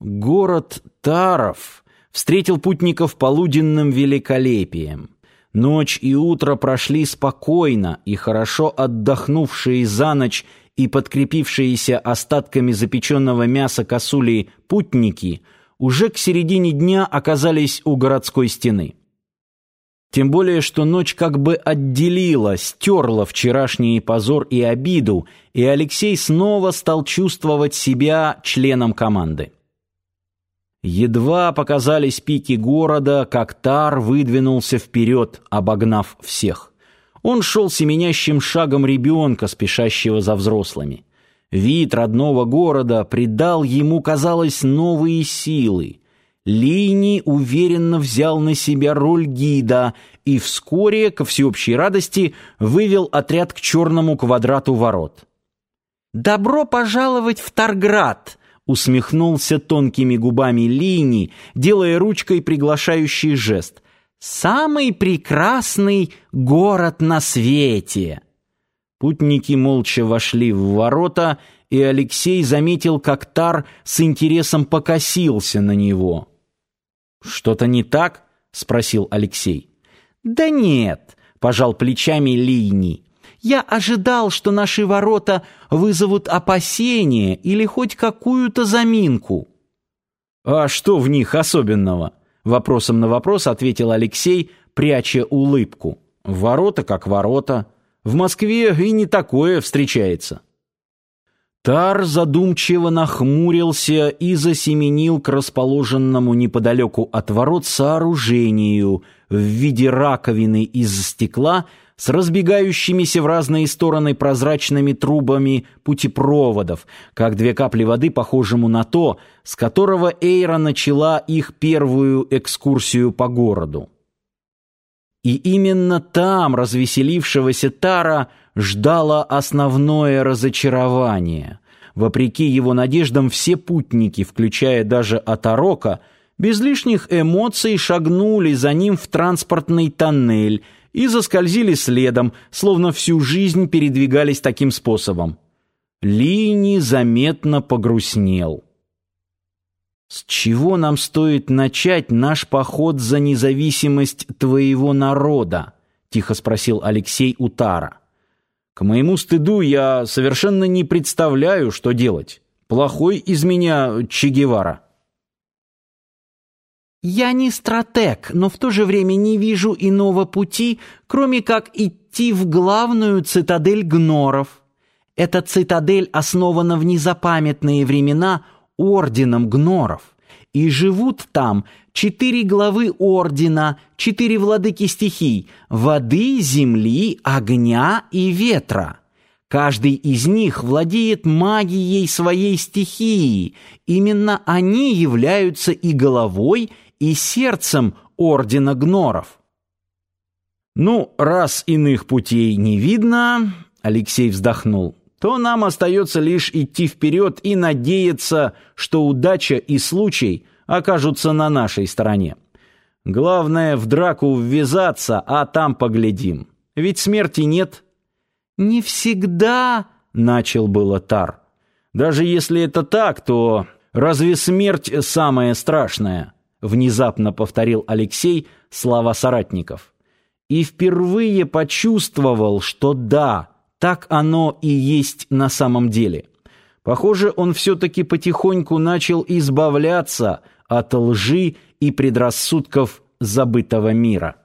Город Таров встретил путников полуденным великолепием. Ночь и утро прошли спокойно, и хорошо отдохнувшие за ночь и подкрепившиеся остатками запеченного мяса косули путники уже к середине дня оказались у городской стены. Тем более, что ночь как бы отделила, стерла вчерашний позор и обиду, и Алексей снова стал чувствовать себя членом команды. Едва показались пики города, как Тар выдвинулся вперед, обогнав всех. Он шел семенящим шагом ребенка, спешащего за взрослыми. Вид родного города придал ему, казалось, новые силы. Лини уверенно взял на себя роль гида и вскоре, ко всеобщей радости, вывел отряд к черному квадрату ворот. «Добро пожаловать в Тарград!» — усмехнулся тонкими губами Лини, делая ручкой приглашающий жест. «Самый прекрасный город на свете!» Путники молча вошли в ворота, и Алексей заметил, как Тар с интересом покосился на него. «Что-то не так?» — спросил Алексей. «Да нет», — пожал плечами Лийни. «Я ожидал, что наши ворота вызовут опасения или хоть какую-то заминку». «А что в них особенного?» — вопросом на вопрос ответил Алексей, пряча улыбку. «Ворота как ворота. В Москве и не такое встречается». Тар задумчиво нахмурился и засеменил к расположенному неподалеку от ворот сооружению в виде раковины из стекла с разбегающимися в разные стороны прозрачными трубами путепроводов, как две капли воды, похожему на то, с которого Эйра начала их первую экскурсию по городу. И именно там развеселившегося Тара ждало основное разочарование. Вопреки его надеждам все путники, включая даже Атарока, без лишних эмоций шагнули за ним в транспортный тоннель и заскользили следом, словно всю жизнь передвигались таким способом. Лини заметно погрустнел. С чего нам стоит начать наш поход за независимость твоего народа? тихо спросил Алексей Утара. К моему стыду я совершенно не представляю, что делать. Плохой из меня Че Гевара. Я не стратег, но в то же время не вижу иного пути, кроме как идти в главную цитадель гноров. Эта цитадель основана в незапамятные времена орденом гноров, и живут там четыре главы ордена, четыре владыки стихий — воды, земли, огня и ветра. Каждый из них владеет магией своей стихии. Именно они являются и головой, и сердцем ордена гноров. «Ну, раз иных путей не видно...» — Алексей вздохнул то нам остается лишь идти вперед и надеяться, что удача и случай окажутся на нашей стороне. Главное в драку ввязаться, а там поглядим. Ведь смерти нет. Не всегда, начал было Тар. Даже если это так, то разве смерть самое страшное? Внезапно повторил Алексей слова соратников. И впервые почувствовал, что да, так оно и есть на самом деле. Похоже, он все-таки потихоньку начал избавляться от лжи и предрассудков забытого мира.